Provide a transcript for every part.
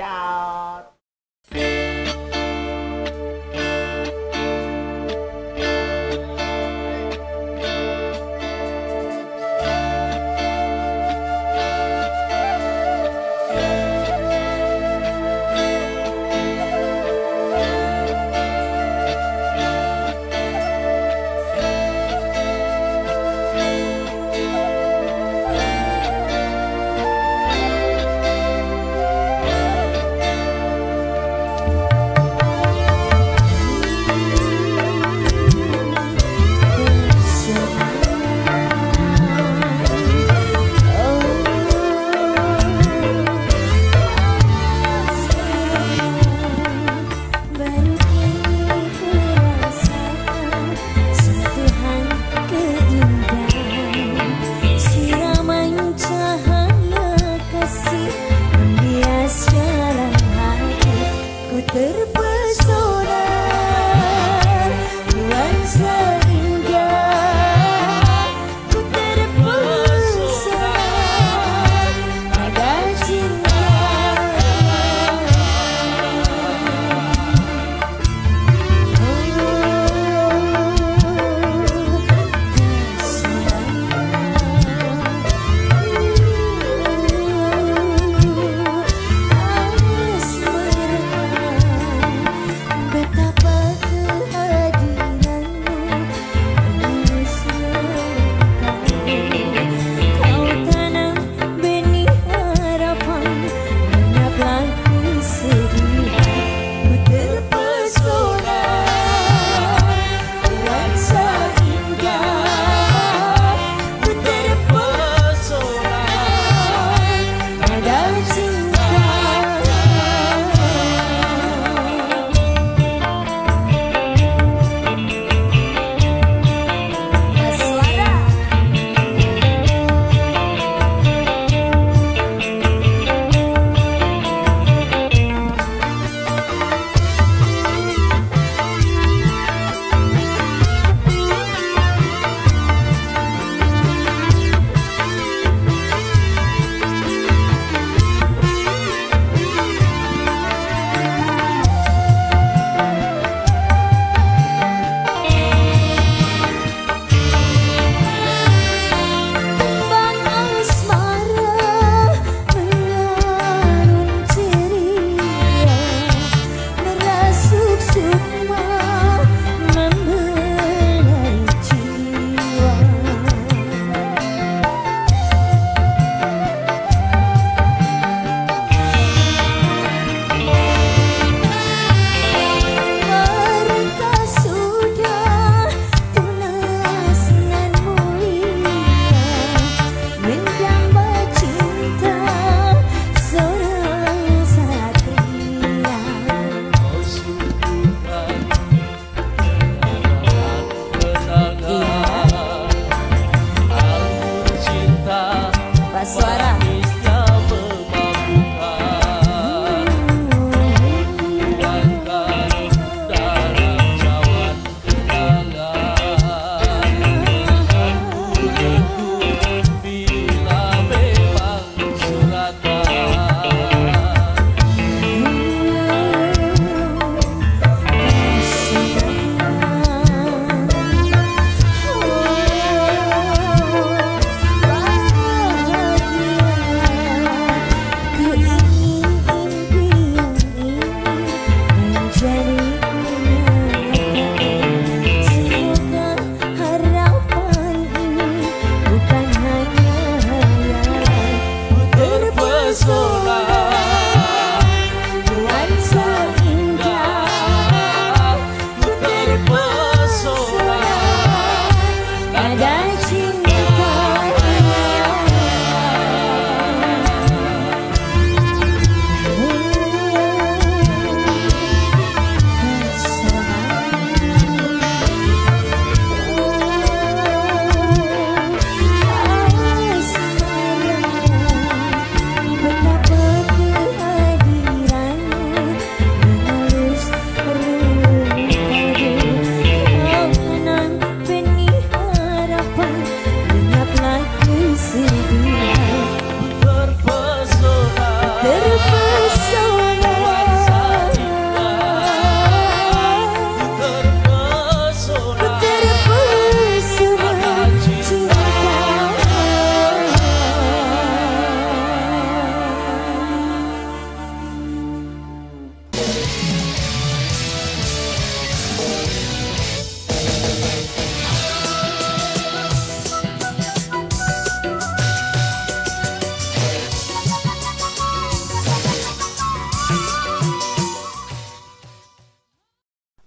Yeah.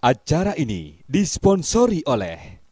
Acara ini disponsori oleh